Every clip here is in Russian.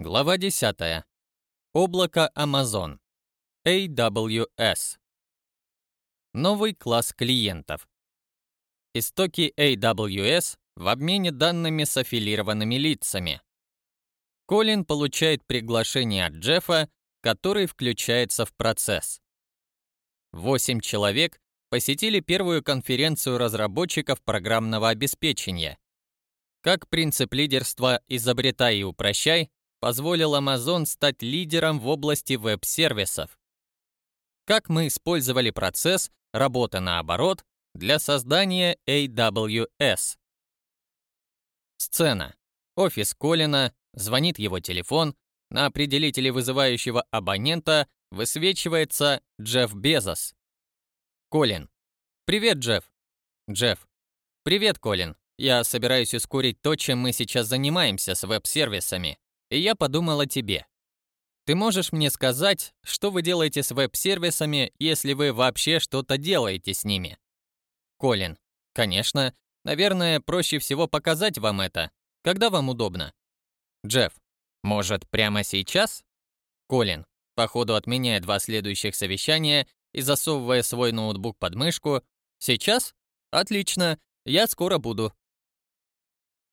Глава 10. Облако Amazon. AWS. Новый класс клиентов. Истоки AWS в обмене данными с аффилированными лицами. Колин получает приглашение от Джеффа, который включается в процесс. Восемь человек посетили первую конференцию разработчиков программного обеспечения. Как принцип лидерства «изобретай и упрощай» позволил Amazon стать лидером в области веб-сервисов. Как мы использовали процесс работы наоборот для создания AWS. Сцена. Офис Колина, звонит его телефон, на определителе вызывающего абонента высвечивается Джефф Безос. Колин. «Привет, Джефф». Джефф. «Привет, Колин. Я собираюсь ускорить то, чем мы сейчас занимаемся с веб-сервисами, и я подумал о тебе. Ты можешь мне сказать, что вы делаете с веб-сервисами, если вы вообще что-то делаете с ними? Колин. Конечно. Наверное, проще всего показать вам это. Когда вам удобно? Джефф. Может, прямо сейчас? Колин. Походу отменяя два следующих совещания и засовывая свой ноутбук под мышку. Сейчас? Отлично. Я скоро буду.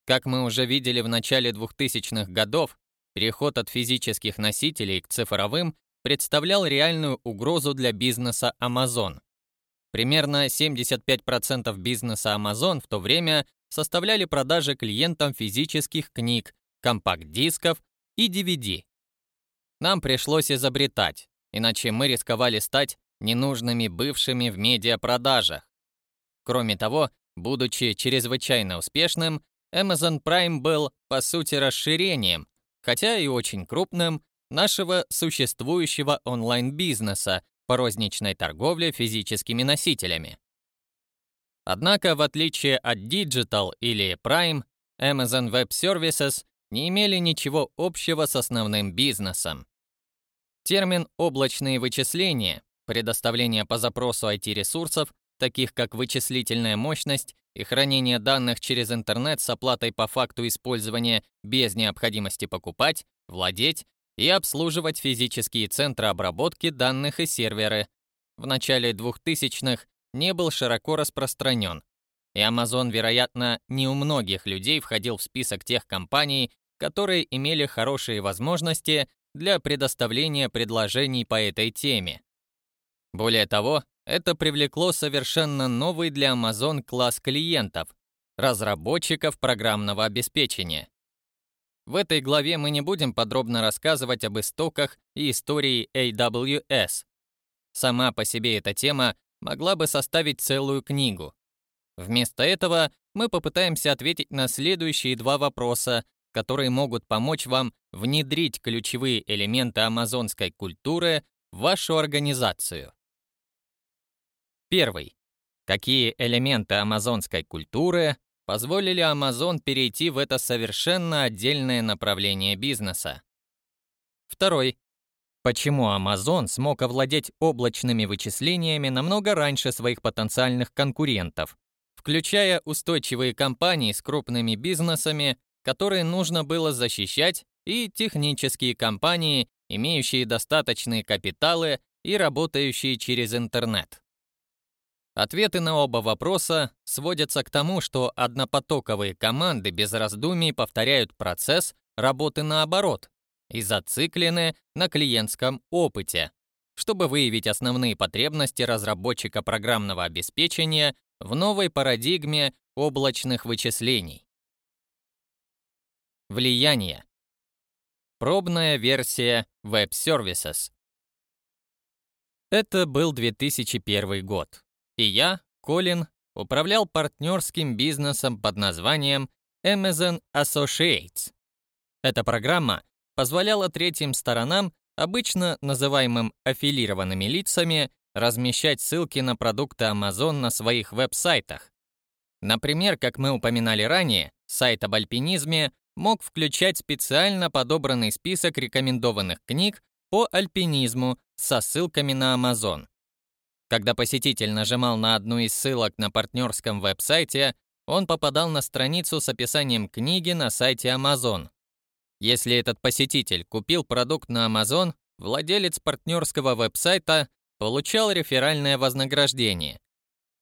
Как мы уже видели в начале 2000-х годов, Переход от физических носителей к цифровым представлял реальную угрозу для бизнеса Amazon. Примерно 75% бизнеса Amazon в то время составляли продажи клиентам физических книг, компакт-дисков и DVD. Нам пришлось изобретать, иначе мы рисковали стать ненужными бывшими в медиапродажах. Кроме того, будучи чрезвычайно успешным, Amazon Prime был, по сути, расширением, хотя и очень крупным, нашего существующего онлайн-бизнеса по розничной торговле физическими носителями. Однако, в отличие от Digital или Prime, Amazon Web Services не имели ничего общего с основным бизнесом. Термин «облачные вычисления», предоставление по запросу IT-ресурсов, таких как вычислительная мощность и хранение данных через интернет с оплатой по факту использования без необходимости покупать, владеть и обслуживать физические центры обработки данных и серверы. В начале 2000-х не был широко распространен, и Amazon, вероятно, не у многих людей входил в список тех компаний, которые имели хорошие возможности для предоставления предложений по этой теме. Более того, это привлекло совершенно новый для Amazon класс клиентов – разработчиков программного обеспечения. В этой главе мы не будем подробно рассказывать об истоках и истории AWS. Сама по себе эта тема могла бы составить целую книгу. Вместо этого мы попытаемся ответить на следующие два вопроса, которые могут помочь вам внедрить ключевые элементы амазонской культуры в вашу организацию. Первый. Какие элементы амазонской культуры позволили Amazon перейти в это совершенно отдельное направление бизнеса? Второй. Почему Amazon смог овладеть облачными вычислениями намного раньше своих потенциальных конкурентов, включая устойчивые компании с крупными бизнесами, которые нужно было защищать, и технические компании, имеющие достаточные капиталы и работающие через интернет? Ответы на оба вопроса сводятся к тому, что однопотоковые команды без раздумий повторяют процесс работы наоборот и зациклены на клиентском опыте, чтобы выявить основные потребности разработчика программного обеспечения в новой парадигме облачных вычислений. Влияние. Пробная версия Web Services. Это был 2001 год и я, Колин, управлял партнерским бизнесом под названием Amazon Associates. Эта программа позволяла третьим сторонам, обычно называемым аффилированными лицами, размещать ссылки на продукты Amazon на своих веб-сайтах. Например, как мы упоминали ранее, сайт об альпинизме мог включать специально подобранный список рекомендованных книг по альпинизму со ссылками на Amazon. Когда посетитель нажимал на одну из ссылок на партнерском веб-сайте, он попадал на страницу с описанием книги на сайте Amazon. Если этот посетитель купил продукт на Amazon, владелец партнерского веб-сайта получал реферальное вознаграждение.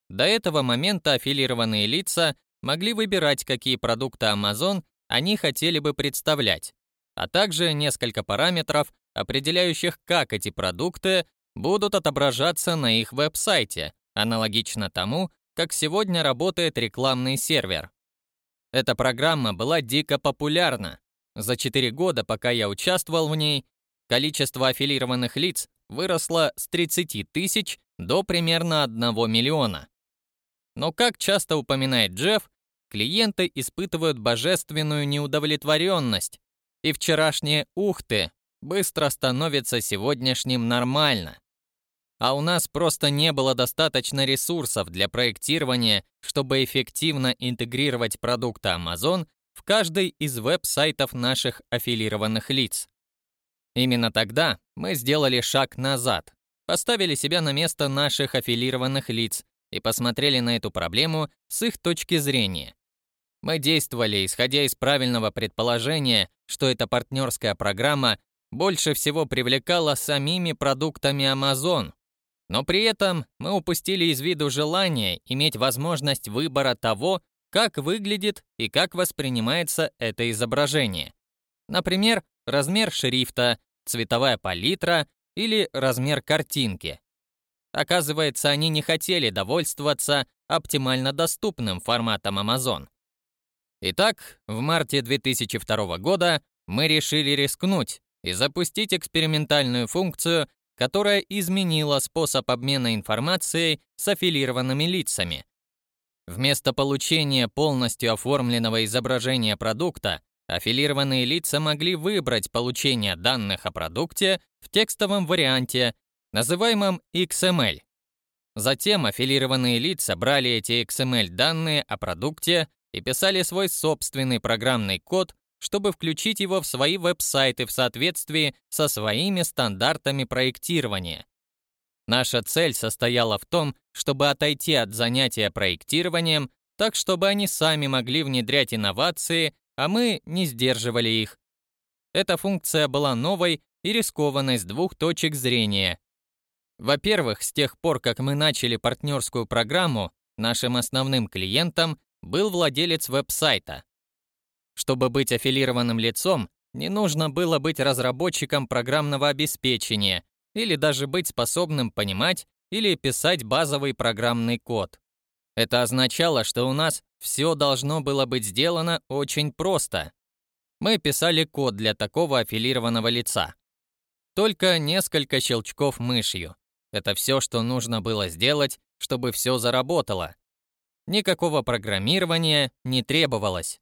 До этого момента аффилированные лица могли выбирать, какие продукты Amazon они хотели бы представлять, а также несколько параметров, определяющих, как эти продукты будут отображаться на их веб-сайте, аналогично тому, как сегодня работает рекламный сервер. Эта программа была дико популярна. За 4 года, пока я участвовал в ней, количество аффилированных лиц выросло с 30 тысяч до примерно 1 миллиона. Но, как часто упоминает Джефф, клиенты испытывают божественную неудовлетворенность, и вчерашнее «ухты» быстро становится сегодняшним «нормально». А у нас просто не было достаточно ресурсов для проектирования, чтобы эффективно интегрировать продукты Amazon в каждый из веб-сайтов наших аффилированных лиц. Именно тогда мы сделали шаг назад, поставили себя на место наших аффилированных лиц и посмотрели на эту проблему с их точки зрения. Мы действовали, исходя из правильного предположения, что эта партнерская программа больше всего привлекала самими продуктами Amazon. Но при этом мы упустили из виду желание иметь возможность выбора того, как выглядит и как воспринимается это изображение. Например, размер шрифта, цветовая палитра или размер картинки. Оказывается, они не хотели довольствоваться оптимально доступным форматом Amazon. Итак, в марте 2002 года мы решили рискнуть и запустить экспериментальную функцию, которая изменила способ обмена информацией с аффилированными лицами. Вместо получения полностью оформленного изображения продукта, аффилированные лица могли выбрать получение данных о продукте в текстовом варианте, называемом XML. Затем аффилированные лица брали эти XML-данные о продукте и писали свой собственный программный код, чтобы включить его в свои веб-сайты в соответствии со своими стандартами проектирования. Наша цель состояла в том, чтобы отойти от занятия проектированием, так чтобы они сами могли внедрять инновации, а мы не сдерживали их. Эта функция была новой и рискованной с двух точек зрения. Во-первых, с тех пор, как мы начали партнерскую программу, нашим основным клиентом был владелец веб-сайта. Чтобы быть аффилированным лицом, не нужно было быть разработчиком программного обеспечения или даже быть способным понимать или писать базовый программный код. Это означало, что у нас все должно было быть сделано очень просто. Мы писали код для такого аффилированного лица. Только несколько щелчков мышью. Это все, что нужно было сделать, чтобы все заработало. Никакого программирования не требовалось.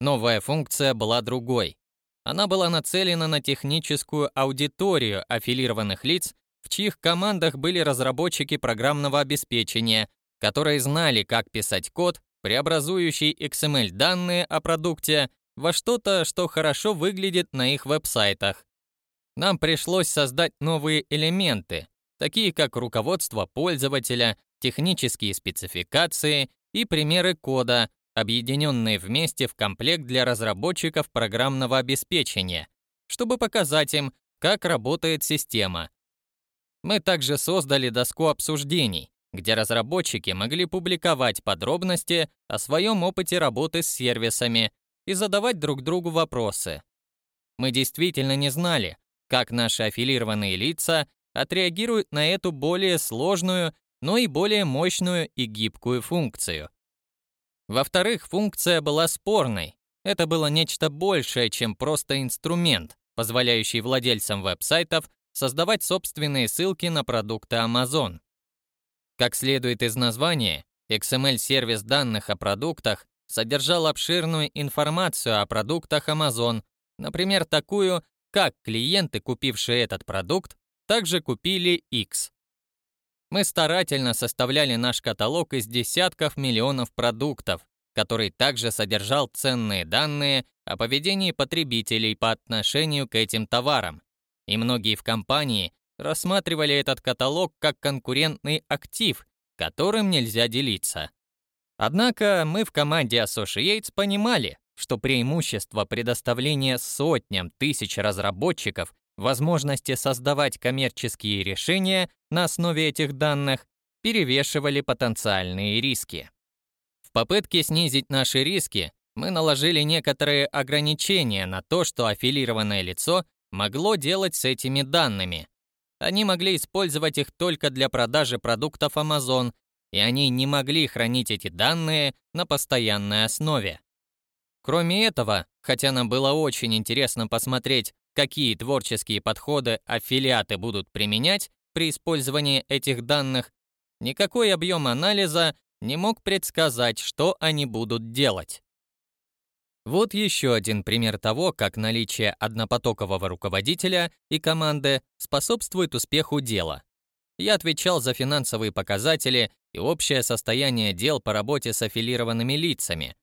Новая функция была другой. Она была нацелена на техническую аудиторию аффилированных лиц, в чьих командах были разработчики программного обеспечения, которые знали, как писать код, преобразующий XML-данные о продукте во что-то, что хорошо выглядит на их веб-сайтах. Нам пришлось создать новые элементы, такие как руководство пользователя, технические спецификации и примеры кода, объединенные вместе в комплект для разработчиков программного обеспечения, чтобы показать им, как работает система. Мы также создали доску обсуждений, где разработчики могли публиковать подробности о своем опыте работы с сервисами и задавать друг другу вопросы. Мы действительно не знали, как наши аффилированные лица отреагируют на эту более сложную но и более мощную и гибкую функцию. Во-вторых, функция была спорной. Это было нечто большее, чем просто инструмент, позволяющий владельцам веб-сайтов создавать собственные ссылки на продукты Amazon. Как следует из названия, XML-сервис данных о продуктах содержал обширную информацию о продуктах Amazon, например, такую, как клиенты, купившие этот продукт, также купили X. Мы старательно составляли наш каталог из десятков миллионов продуктов, который также содержал ценные данные о поведении потребителей по отношению к этим товарам. И многие в компании рассматривали этот каталог как конкурентный актив, которым нельзя делиться. Однако мы в команде Associates понимали, что преимущество предоставления сотням тысяч разработчиков возможности создавать коммерческие решения на основе этих данных перевешивали потенциальные риски. В попытке снизить наши риски мы наложили некоторые ограничения на то, что аффилированное лицо могло делать с этими данными. Они могли использовать их только для продажи продуктов Amazon, и они не могли хранить эти данные на постоянной основе. Кроме этого, хотя нам было очень интересно посмотреть, какие творческие подходы аффилиаты будут применять при использовании этих данных, никакой объем анализа не мог предсказать, что они будут делать. Вот еще один пример того, как наличие однопотокового руководителя и команды способствует успеху дела. Я отвечал за финансовые показатели и общее состояние дел по работе с аффилированными лицами.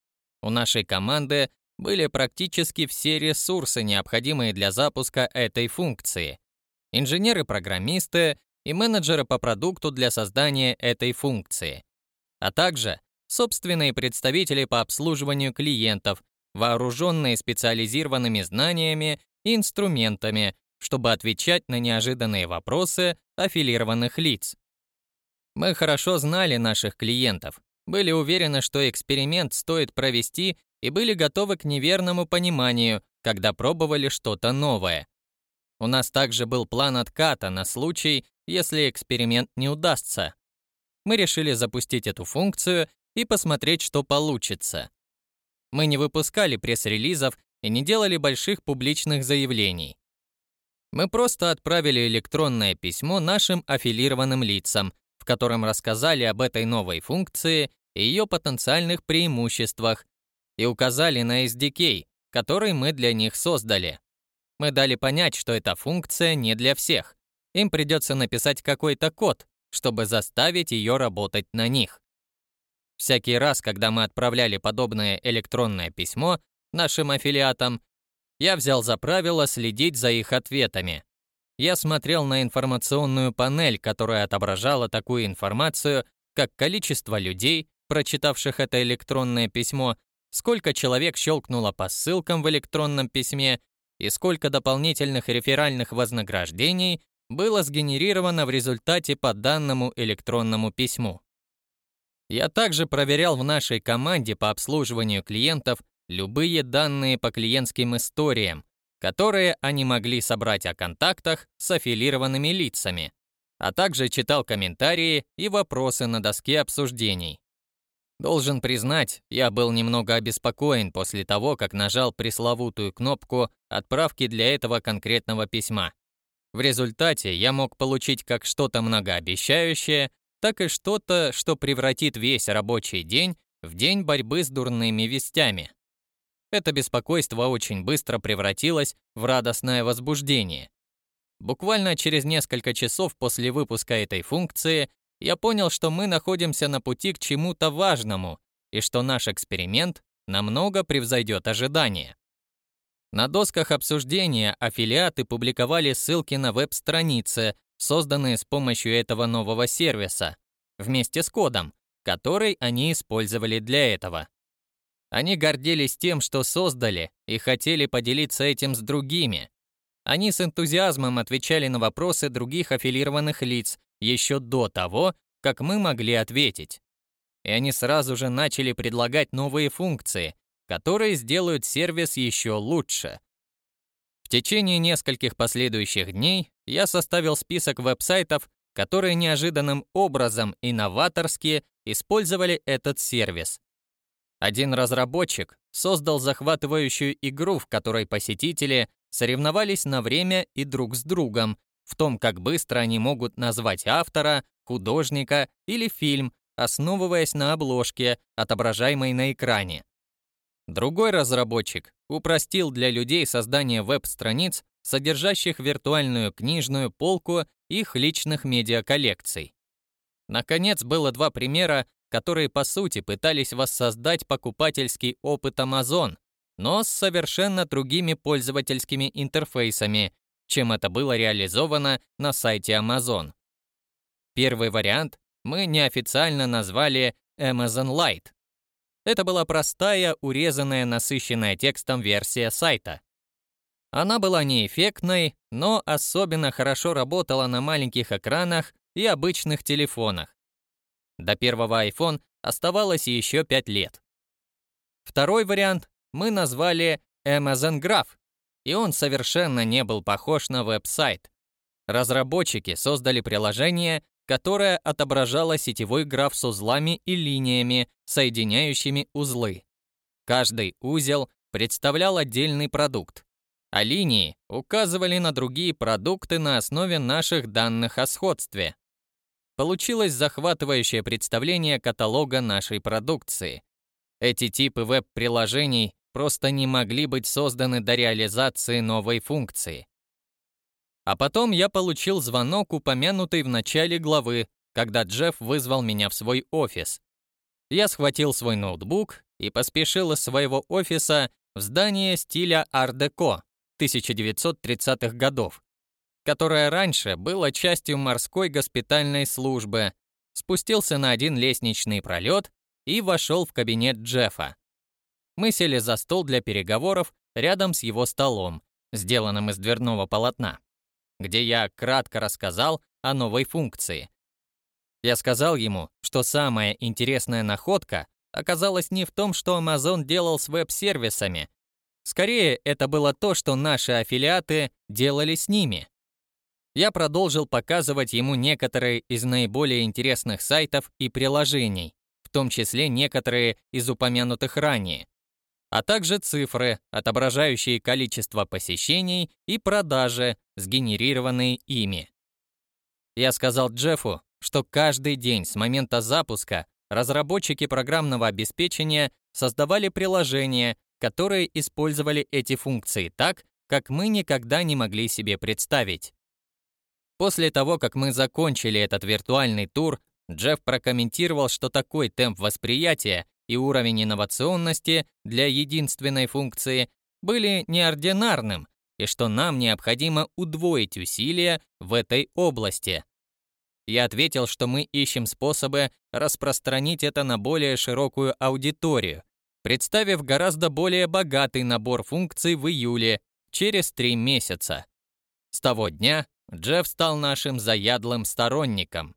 У нашей команды были практически все ресурсы, необходимые для запуска этой функции. Инженеры-программисты и менеджеры по продукту для создания этой функции, а также собственные представители по обслуживанию клиентов, вооруженные специализированными знаниями и инструментами, чтобы отвечать на неожиданные вопросы аффилированных лиц. Мы хорошо знали наших клиентов, были уверены, что эксперимент стоит провести и были готовы к неверному пониманию, когда пробовали что-то новое. У нас также был план отката на случай, если эксперимент не удастся. Мы решили запустить эту функцию и посмотреть, что получится. Мы не выпускали пресс-релизов и не делали больших публичных заявлений. Мы просто отправили электронное письмо нашим аффилированным лицам, в котором рассказали об этой новой функции и ее потенциальных преимуществах и указали на SDK, который мы для них создали. Мы дали понять, что эта функция не для всех. Им придется написать какой-то код, чтобы заставить ее работать на них. Всякий раз, когда мы отправляли подобное электронное письмо нашим аффилиатам, я взял за правило следить за их ответами. Я смотрел на информационную панель, которая отображала такую информацию, как количество людей, прочитавших это электронное письмо, сколько человек щелкнуло по ссылкам в электронном письме и сколько дополнительных реферальных вознаграждений было сгенерировано в результате по данному электронному письму. Я также проверял в нашей команде по обслуживанию клиентов любые данные по клиентским историям, которые они могли собрать о контактах с аффилированными лицами, а также читал комментарии и вопросы на доске обсуждений. Должен признать, я был немного обеспокоен после того, как нажал пресловутую кнопку отправки для этого конкретного письма. В результате я мог получить как что-то многообещающее, так и что-то, что превратит весь рабочий день в день борьбы с дурными вестями. Это беспокойство очень быстро превратилось в радостное возбуждение. Буквально через несколько часов после выпуска этой функции я понял, что мы находимся на пути к чему-то важному и что наш эксперимент намного превзойдет ожидания. На досках обсуждения аффилиаты публиковали ссылки на веб-страницы, созданные с помощью этого нового сервиса, вместе с кодом, который они использовали для этого. Они гордились тем, что создали, и хотели поделиться этим с другими. Они с энтузиазмом отвечали на вопросы других аффилированных лиц еще до того, как мы могли ответить. И они сразу же начали предлагать новые функции, которые сделают сервис еще лучше. В течение нескольких последующих дней я составил список веб-сайтов, которые неожиданным образом и новаторски использовали этот сервис. Один разработчик создал захватывающую игру, в которой посетители соревновались на время и друг с другом в том, как быстро они могут назвать автора, художника или фильм, основываясь на обложке, отображаемой на экране. Другой разработчик упростил для людей создание веб-страниц, содержащих виртуальную книжную полку их личных медиаколлекций. Наконец, было два примера, которые по сути пытались воссоздать покупательский опыт Amazon, но с совершенно другими пользовательскими интерфейсами, чем это было реализовано на сайте Amazon. Первый вариант мы неофициально назвали Amazon Lite. Это была простая, урезанная, насыщенная текстом версия сайта. Она была неэффектной, но особенно хорошо работала на маленьких экранах и обычных телефонах. До первого iPhone оставалось еще 5 лет. Второй вариант мы назвали Amazon Graph, и он совершенно не был похож на веб-сайт. Разработчики создали приложение, которое отображало сетевой граф с узлами и линиями, соединяющими узлы. Каждый узел представлял отдельный продукт, а линии указывали на другие продукты на основе наших данных о сходстве. Получилось захватывающее представление каталога нашей продукции. Эти типы веб-приложений просто не могли быть созданы до реализации новой функции. А потом я получил звонок, упомянутый в начале главы, когда Джефф вызвал меня в свой офис. Я схватил свой ноутбук и поспешил из своего офиса в здание стиля ар-деко 1930-х годов, которое раньше было частью морской госпитальной службы, спустился на один лестничный пролет и вошел в кабинет Джеффа. Мы сели за стол для переговоров рядом с его столом, сделанным из дверного полотна, где я кратко рассказал о новой функции. Я сказал ему, что самая интересная находка оказалась не в том, что Amazon делал с веб-сервисами. Скорее, это было то, что наши аффилиаты делали с ними. Я продолжил показывать ему некоторые из наиболее интересных сайтов и приложений, в том числе некоторые из упомянутых ранее а также цифры, отображающие количество посещений и продажи, сгенерированные ими. Я сказал Джеффу, что каждый день с момента запуска разработчики программного обеспечения создавали приложения, которые использовали эти функции так, как мы никогда не могли себе представить. После того, как мы закончили этот виртуальный тур, Джефф прокомментировал, что такой темп восприятия и уровень инновационности для единственной функции были неординарным и что нам необходимо удвоить усилия в этой области. Я ответил, что мы ищем способы распространить это на более широкую аудиторию, представив гораздо более богатый набор функций в июле, через три месяца. С того дня Джефф стал нашим заядлым сторонником.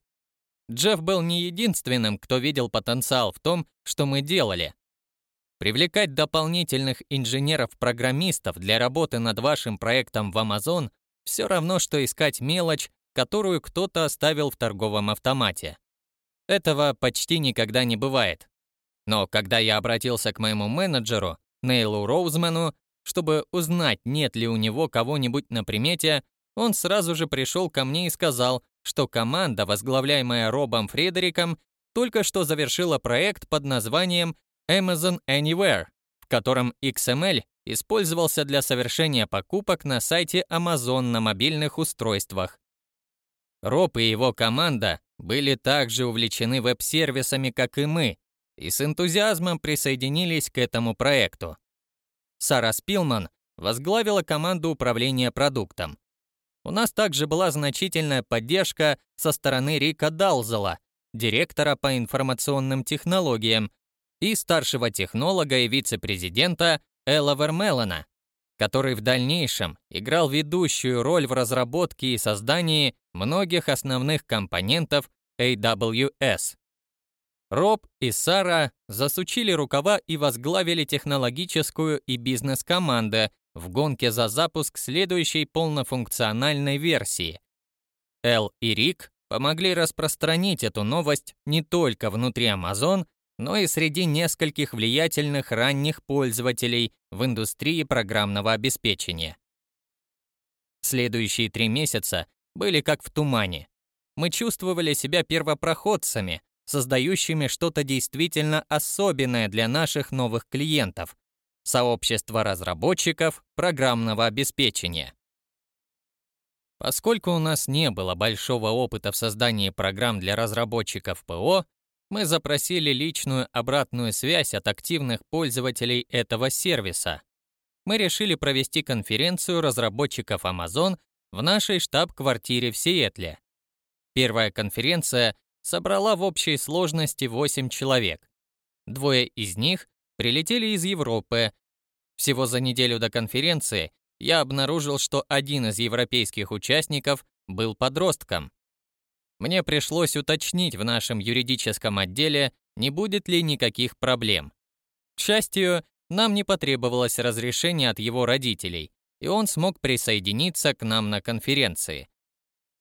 Джефф был не единственным, кто видел потенциал в том, что мы делали. Привлекать дополнительных инженеров-программистов для работы над вашим проектом в Amazon все равно, что искать мелочь, которую кто-то оставил в торговом автомате. Этого почти никогда не бывает. Но когда я обратился к моему менеджеру, Нейлу Роузману, чтобы узнать, нет ли у него кого-нибудь на примете, он сразу же пришел ко мне и сказал, что команда, возглавляемая Робом Фредериком, только что завершила проект под названием Amazon Anywhere, в котором XML использовался для совершения покупок на сайте Amazon на мобильных устройствах. Роб и его команда были также увлечены веб-сервисами, как и мы, и с энтузиазмом присоединились к этому проекту. Сара Спилман возглавила команду управления продуктом. У нас также была значительная поддержка со стороны Рика Далзела, директора по информационным технологиям, и старшего технолога и вице-президента Элла Вермелена, который в дальнейшем играл ведущую роль в разработке и создании многих основных компонентов AWS. Роб и Сара засучили рукава и возглавили технологическую и бизнес-команды, в гонке за запуск следующей полнофункциональной версии. Эл и Рик помогли распространить эту новость не только внутри Amazon, но и среди нескольких влиятельных ранних пользователей в индустрии программного обеспечения. Следующие три месяца были как в тумане. Мы чувствовали себя первопроходцами, создающими что-то действительно особенное для наших новых клиентов, сообщество разработчиков программного обеспечения. Поскольку у нас не было большого опыта в создании программ для разработчиков ПО, мы запросили личную обратную связь от активных пользователей этого сервиса. Мы решили провести конференцию разработчиков Amazon в нашей штаб-квартире в Сиэтле. Первая конференция собрала в общей сложности 8 человек. Двое из них прилетели из Европы. Всего за неделю до конференции я обнаружил, что один из европейских участников был подростком. Мне пришлось уточнить в нашем юридическом отделе, не будет ли никаких проблем. К счастью, нам не потребовалось разрешения от его родителей, и он смог присоединиться к нам на конференции.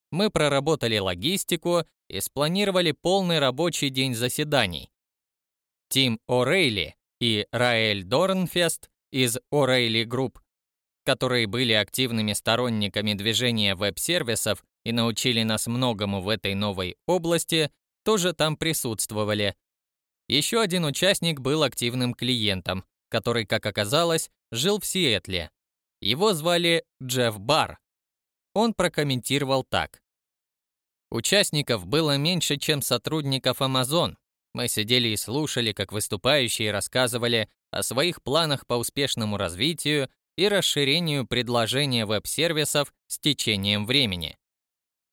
Мы проработали логистику и спланировали полный рабочий день заседаний. Тим О'Рейли и Раэль Дорнфест из О'Рейли Групп, которые были активными сторонниками движения веб-сервисов и научили нас многому в этой новой области, тоже там присутствовали. Еще один участник был активным клиентом, который, как оказалось, жил в Сиэтле. Его звали Джефф Бар. Он прокомментировал так. Участников было меньше, чем сотрудников Amazon. Мы сидели и слушали, как выступающие рассказывали о своих планах по успешному развитию и расширению предложения веб-сервисов с течением времени.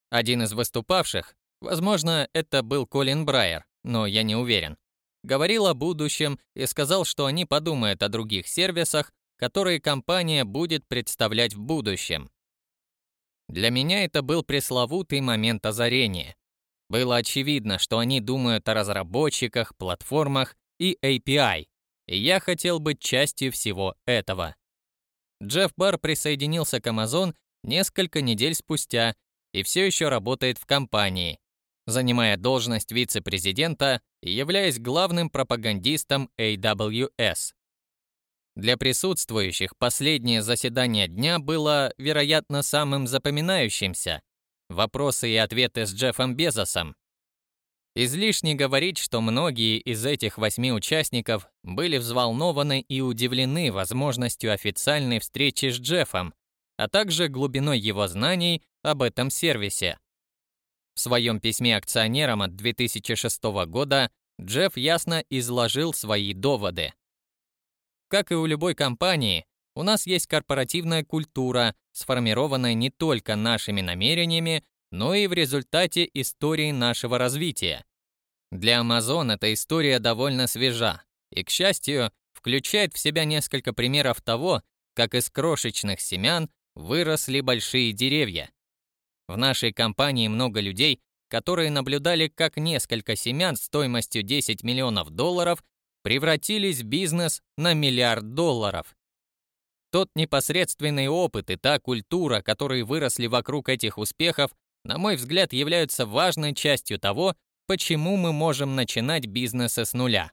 Один из выступавших, возможно, это был Колин Брайер, но я не уверен, говорил о будущем и сказал, что они подумают о других сервисах, которые компания будет представлять в будущем. Для меня это был пресловутый момент озарения. Было очевидно, что они думают о разработчиках, платформах и API, и я хотел быть частью всего этого. Джефф Бар присоединился к Amazon несколько недель спустя и все еще работает в компании, занимая должность вице-президента и являясь главным пропагандистом AWS. Для присутствующих последнее заседание дня было, вероятно, самым запоминающимся. Вопросы и ответы с Джеффом Безосом. Излишне говорить, что многие из этих восьми участников были взволнованы и удивлены возможностью официальной встречи с Джеффом, а также глубиной его знаний об этом сервисе. В своем письме акционерам от 2006 года Джефф ясно изложил свои доводы. Как и у любой компании, у нас есть корпоративная культура, сформированная не только нашими намерениями, но и в результате истории нашего развития. Для Amazon эта история довольно свежа и, к счастью, включает в себя несколько примеров того, как из крошечных семян выросли большие деревья. В нашей компании много людей, которые наблюдали, как несколько семян стоимостью 10 миллионов долларов превратились в бизнес на миллиард долларов. Тот непосредственный опыт и та культура, которые выросли вокруг этих успехов, на мой взгляд, являются важной частью того, почему мы можем начинать бизнесы с нуля.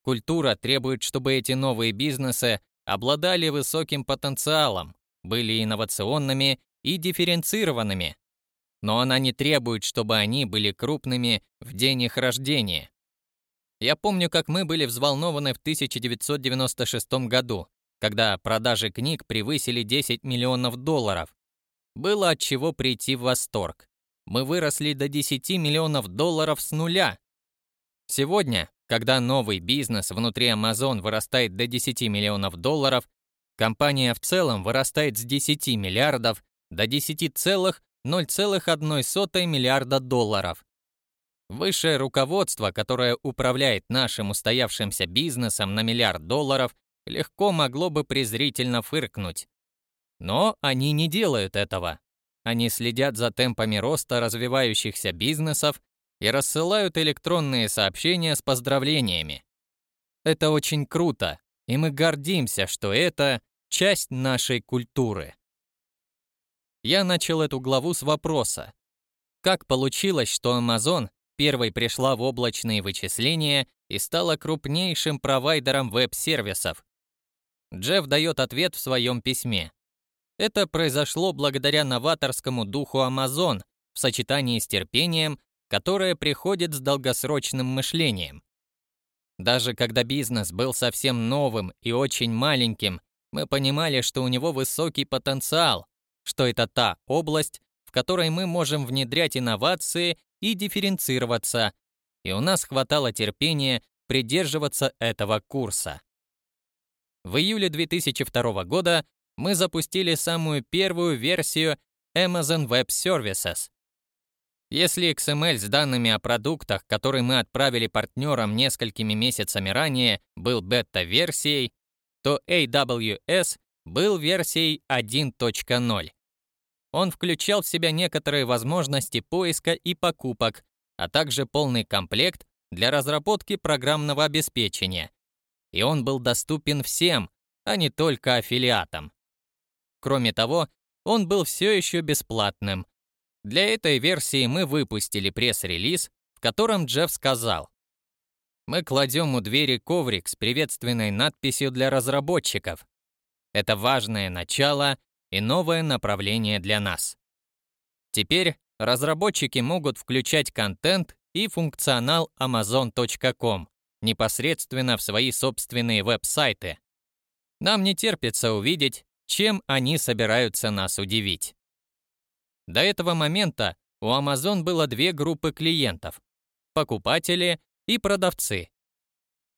Культура требует, чтобы эти новые бизнесы обладали высоким потенциалом, были инновационными и дифференцированными. Но она не требует, чтобы они были крупными в день их рождения. Я помню, как мы были взволнованы в 1996 году, когда продажи книг превысили 10 миллионов долларов. Было от чего прийти в восторг. Мы выросли до 10 миллионов долларов с нуля. Сегодня, когда новый бизнес внутри Amazon вырастает до 10 миллионов долларов, компания в целом вырастает с 10 миллиардов до 10,0,1 миллиарда долларов. Высшее руководство, которое управляет нашим устоявшимся бизнесом на миллиард долларов, легко могло бы презрительно фыркнуть. Но они не делают этого. Они следят за темпами роста развивающихся бизнесов и рассылают электронные сообщения с поздравлениями. Это очень круто, и мы гордимся, что это часть нашей культуры. Я начал эту главу с вопроса. Как получилось, что Amazon первой пришла в облачные вычисления и стала крупнейшим провайдером веб-сервисов. Джефф дает ответ в своем письме. Это произошло благодаря новаторскому духу Amazon в сочетании с терпением, которое приходит с долгосрочным мышлением. Даже когда бизнес был совсем новым и очень маленьким, мы понимали, что у него высокий потенциал, что это та область, в которой мы можем внедрять инновации и дифференцироваться, и у нас хватало терпения придерживаться этого курса. В июле 2002 года мы запустили самую первую версию Amazon Web Services. Если XML с данными о продуктах, которые мы отправили партнерам несколькими месяцами ранее, был бета-версией, то AWS был версией 1.0. Он включал в себя некоторые возможности поиска и покупок, а также полный комплект для разработки программного обеспечения. И он был доступен всем, а не только аффилиатам. Кроме того, он был все еще бесплатным. Для этой версии мы выпустили пресс-релиз, в котором Джефф сказал, «Мы кладем у двери коврик с приветственной надписью для разработчиков. Это важное начало и новое направление для нас. Теперь разработчики могут включать контент и функционал amazon.com непосредственно в свои собственные веб-сайты. Нам не терпится увидеть, чем они собираются нас удивить. До этого момента у Amazon было две группы клиентов – покупатели и продавцы.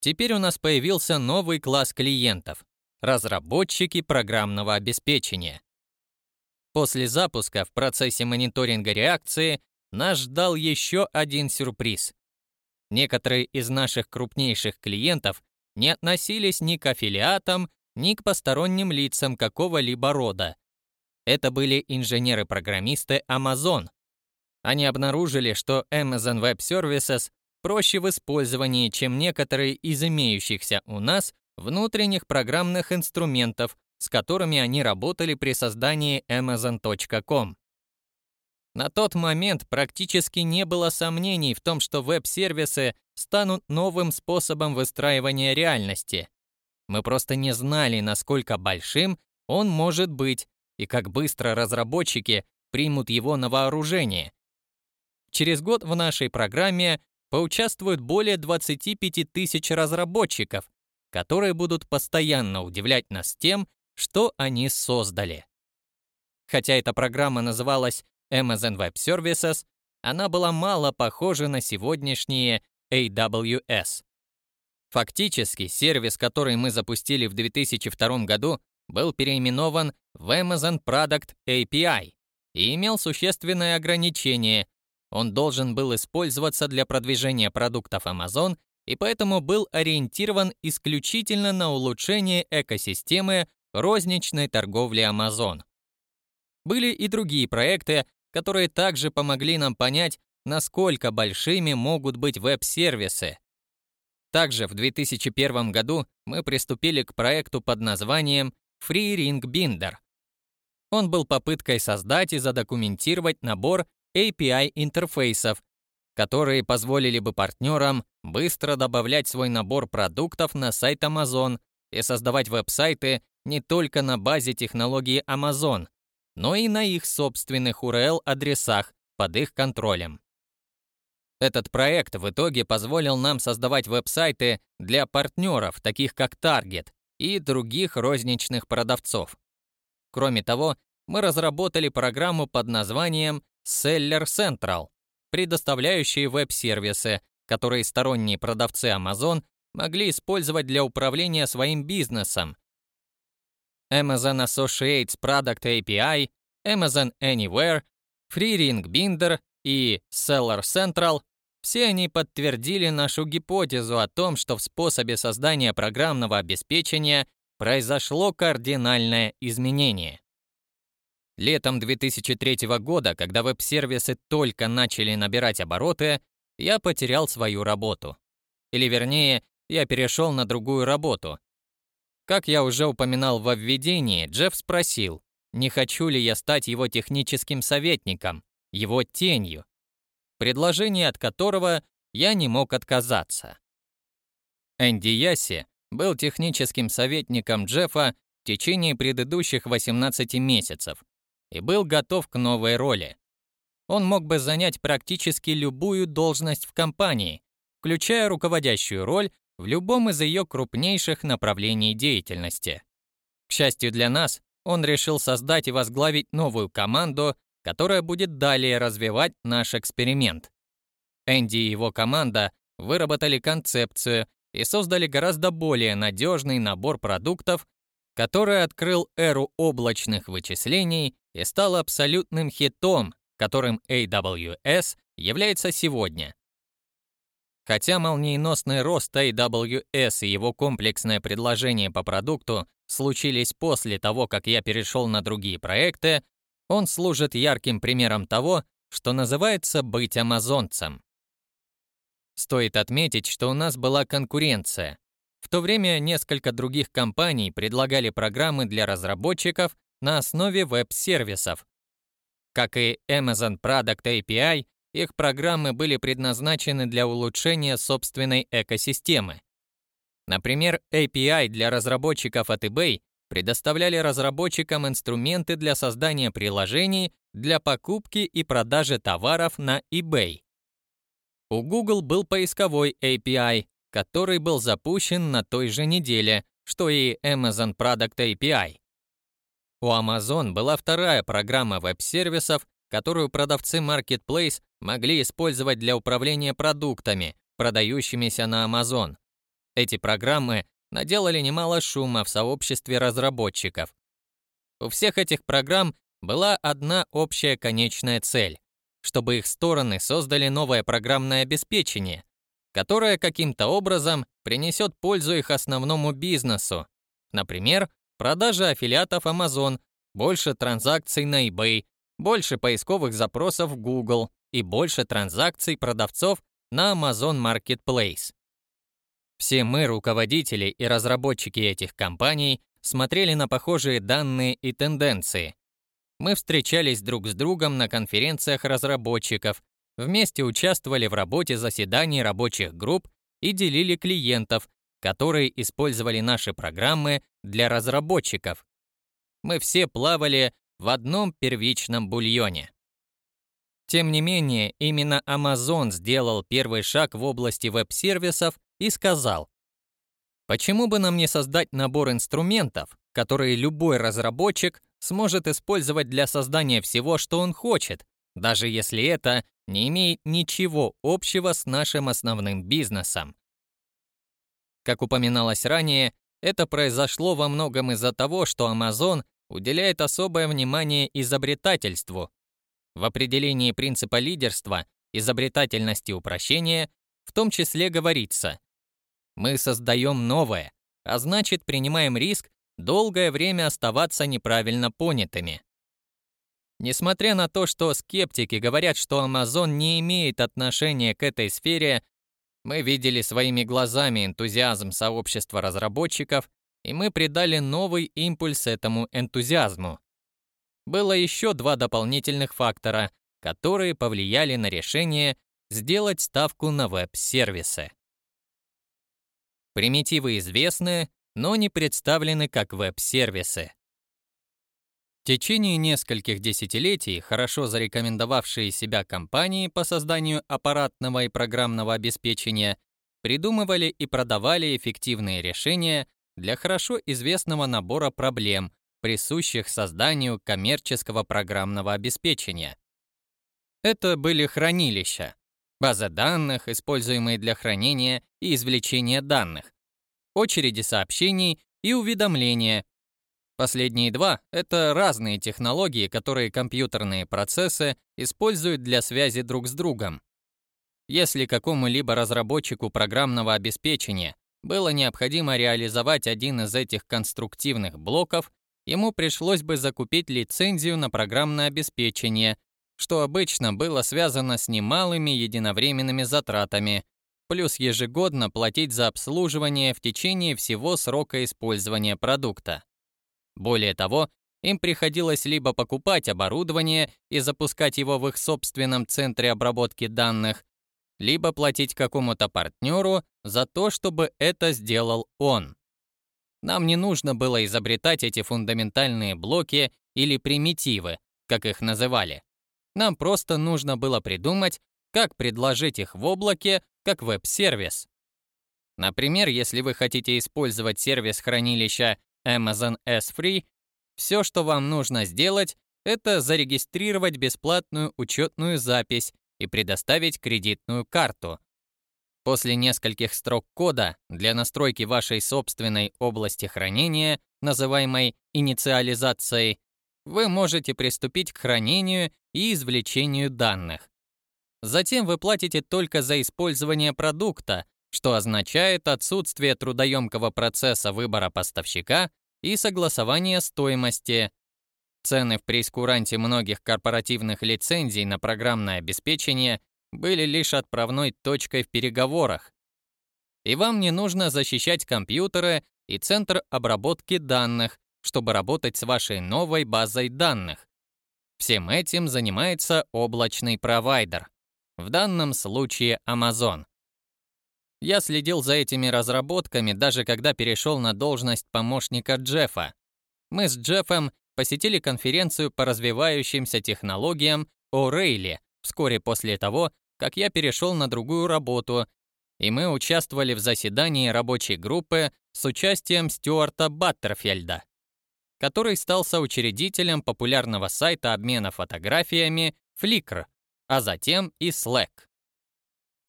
Теперь у нас появился новый класс клиентов – разработчики программного обеспечения. После запуска в процессе мониторинга реакции нас ждал еще один сюрприз. Некоторые из наших крупнейших клиентов не относились ни к аффилиатам, ни к посторонним лицам какого-либо рода. Это были инженеры-программисты Amazon. Они обнаружили, что Amazon Web Services проще в использовании, чем некоторые из имеющихся у нас внутренних программных инструментов, с которыми они работали при создании amazon.com. На тот момент практически не было сомнений в том, что веб-сервисы станут новым способом выстраивания реальности. Мы просто не знали, насколько большим он может быть и как быстро разработчики примут его на вооружение. Через год в нашей программе поучаствуют более 25 тысяч разработчиков, которые будут постоянно удивлять нас тем, что они создали. Хотя эта программа называлась Amazon Web Services, она была мало похожа на сегодняшние AWS. Фактически, сервис, который мы запустили в 2002 году, был переименован в Amazon Product API и имел существенное ограничение. Он должен был использоваться для продвижения продуктов Amazon и поэтому был ориентирован исключительно на улучшение экосистемы розничной торговли Amazon. Были и другие проекты, которые также помогли нам понять, насколько большими могут быть веб-сервисы. Также в 2001 году мы приступили к проекту под названием Free Ring Binder. Он был попыткой создать и задокументировать набор API-интерфейсов, которые позволили бы партнерам быстро добавлять свой набор продуктов на сайт Amazon и создавать веб-сайты не только на базе технологии Amazon, но и на их собственных URL-адресах под их контролем. Этот проект в итоге позволил нам создавать веб-сайты для партнеров, таких как Target и других розничных продавцов. Кроме того, мы разработали программу под названием Seller Central, предоставляющую веб-сервисы, которые сторонние продавцы Amazon могли использовать для управления своим бизнесом, Amazon Associates Product API, Amazon Anywhere, FreeRing Binder и Seller Central все они подтвердили нашу гипотезу о том, что в способе создания программного обеспечения произошло кардинальное изменение. Летом 2003 года, когда веб-сервисы только начали набирать обороты, я потерял свою работу. Или вернее, я перешел на другую работу, как я уже упоминал во введении, Джефф спросил, не хочу ли я стать его техническим советником, его тенью, предложение от которого я не мог отказаться. Энди Яси был техническим советником Джеффа в течение предыдущих 18 месяцев и был готов к новой роли. Он мог бы занять практически любую должность в компании, включая руководящую роль в любом из ее крупнейших направлений деятельности. К счастью для нас, он решил создать и возглавить новую команду, которая будет далее развивать наш эксперимент. Энди и его команда выработали концепцию и создали гораздо более надежный набор продуктов, который открыл эру облачных вычислений и стал абсолютным хитом, которым AWS является сегодня. Хотя молниеносный рост AWS и его комплексное предложение по продукту случились после того, как я перешел на другие проекты, он служит ярким примером того, что называется быть амазонцем. Стоит отметить, что у нас была конкуренция. В то время несколько других компаний предлагали программы для разработчиков на основе веб-сервисов. Как и Amazon Product API, их программы были предназначены для улучшения собственной экосистемы. Например, API для разработчиков от eBay предоставляли разработчикам инструменты для создания приложений для покупки и продажи товаров на eBay. У Google был поисковой API, который был запущен на той же неделе, что и Amazon Product API. У Amazon была вторая программа веб-сервисов, которую продавцы Marketplace могли использовать для управления продуктами, продающимися на Amazon. Эти программы наделали немало шума в сообществе разработчиков. У всех этих программ была одна общая конечная цель чтобы их стороны создали новое программное обеспечение, которое каким-то образом принесет пользу их основному бизнесу. Например, продажа аффилиатов Amazon, больше транзакций на eBay, больше поисковых запросов в Google и больше транзакций продавцов на Amazon Marketplace. Все мы, руководители и разработчики этих компаний, смотрели на похожие данные и тенденции, мы встречались друг с другом на конференциях разработчиков, вместе участвовали в работе заседаний рабочих групп и делили клиентов, которые использовали наши программы для разработчиков. Мы все плавали в одном первичном бульоне. Тем не менее, именно Amazon сделал первый шаг в области веб-сервисов и сказал, почему бы нам не создать набор инструментов, которые любой разработчик сможет использовать для создания всего, что он хочет, даже если это не имеет ничего общего с нашим основным бизнесом. Как упоминалось ранее, это произошло во многом из-за того, что Amazon уделяет особое внимание изобретательству. В определении принципа лидерства, изобретательности упрощения в том числе говорится «Мы создаем новое, а значит принимаем риск долгое время оставаться неправильно понятыми. Несмотря на то, что скептики говорят, что Amazon не имеет отношения к этой сфере, мы видели своими глазами энтузиазм сообщества разработчиков, и мы придали новый импульс этому энтузиазму. Было еще два дополнительных фактора, которые повлияли на решение сделать ставку на веб-сервисы. Примитивы известны, но не представлены как веб-сервисы. В течение нескольких десятилетий хорошо зарекомендовавшие себя компании по созданию аппаратного и программного обеспечения придумывали и продавали эффективные решения для хорошо известного набора проблем, присущих созданию коммерческого программного обеспечения. Это были хранилища, базы данных, используемые для хранения и извлечения данных, очереди сообщений и уведомления. Последние два — это разные технологии, которые компьютерные процессы используют для связи друг с другом. Если какому-либо разработчику программного обеспечения было необходимо реализовать один из этих конструктивных блоков, ему пришлось бы закупить лицензию на программное обеспечение, что обычно было связано с немалыми единовременными затратами, плюс ежегодно платить за обслуживание в течение всего срока использования продукта. Более того, им приходилось либо покупать оборудование и запускать его в их собственном центре обработки данных, либо платить какому-то партнеру за то, чтобы это сделал он. Нам не нужно было изобретать эти фундаментальные блоки или примитивы, как их называли. Нам просто нужно было придумать, как предложить их в облаке как веб-сервис. Например, если вы хотите использовать сервис хранилища Amazon S-Free, все, что вам нужно сделать, это зарегистрировать бесплатную учетную запись и предоставить кредитную карту. После нескольких строк кода для настройки вашей собственной области хранения, называемой инициализацией, вы можете приступить к хранению и извлечению данных. Затем вы платите только за использование продукта, что означает отсутствие трудоемкого процесса выбора поставщика и согласования стоимости. Цены в прейскуранте многих корпоративных лицензий на программное обеспечение были лишь отправной точкой в переговорах. И вам не нужно защищать компьютеры и центр обработки данных, чтобы работать с вашей новой базой данных. Всем этим занимается облачный провайдер, в данном случае Amazon. Я следил за этими разработками, даже когда перешел на должность помощника Джеффа. Мы с Джеффом посетили конференцию по развивающимся технологиям O'Reilly вскоре после того, как я перешел на другую работу, и мы участвовали в заседании рабочей группы с участием Стюарта Баттерфельда, который стал соучредителем популярного сайта обмена фотографиями Flickr, а затем и Slack.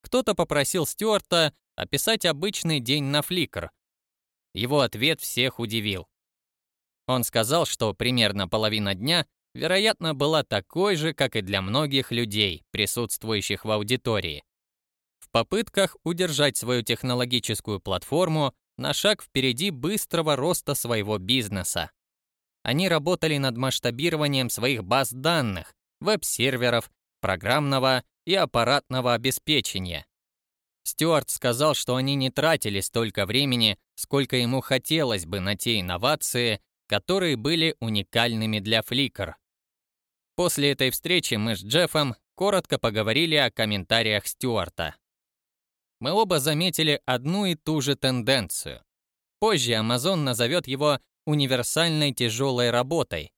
Кто-то попросил Стюарта описать обычный день на Flickr. Его ответ всех удивил. Он сказал, что примерно половина дня, вероятно, была такой же, как и для многих людей, присутствующих в аудитории. В попытках удержать свою технологическую платформу на шаг впереди быстрого роста своего бизнеса. Они работали над масштабированием своих баз данных, веб-серверов, программного и аппаратного обеспечения. Стюарт сказал, что они не тратили столько времени, сколько ему хотелось бы на те инновации, которые были уникальными для Flickr. После этой встречи мы с Джеффом коротко поговорили о комментариях Стюарта. Мы оба заметили одну и ту же тенденцию. Позже Amazon назовет его универсальной тяжелой работой.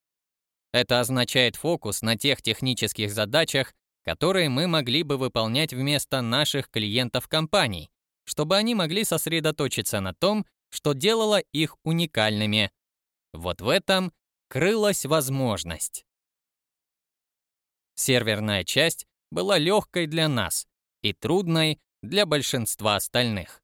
Это означает фокус на тех технических задачах, которые мы могли бы выполнять вместо наших клиентов компаний, чтобы они могли сосредоточиться на том, что делало их уникальными. Вот в этом крылась возможность. Серверная часть была легкой для нас и трудной для большинства остальных.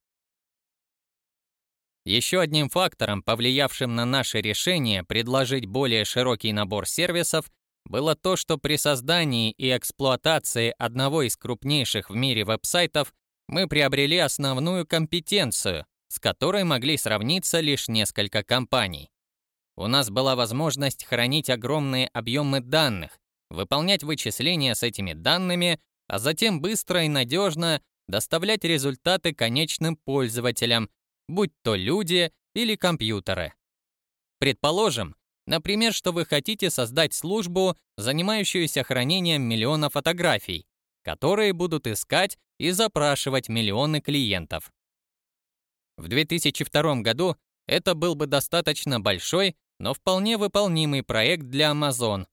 Еще одним фактором, повлиявшим на наше решение предложить более широкий набор сервисов, было то, что при создании и эксплуатации одного из крупнейших в мире веб-сайтов мы приобрели основную компетенцию, с которой могли сравниться лишь несколько компаний. У нас была возможность хранить огромные объемы данных, выполнять вычисления с этими данными, а затем быстро и надежно доставлять результаты конечным пользователям, будь то люди или компьютеры. Предположим, Например, что вы хотите создать службу, занимающуюся хранением миллиона фотографий, которые будут искать и запрашивать миллионы клиентов. В 2002 году это был бы достаточно большой, но вполне выполнимый проект для Amazon.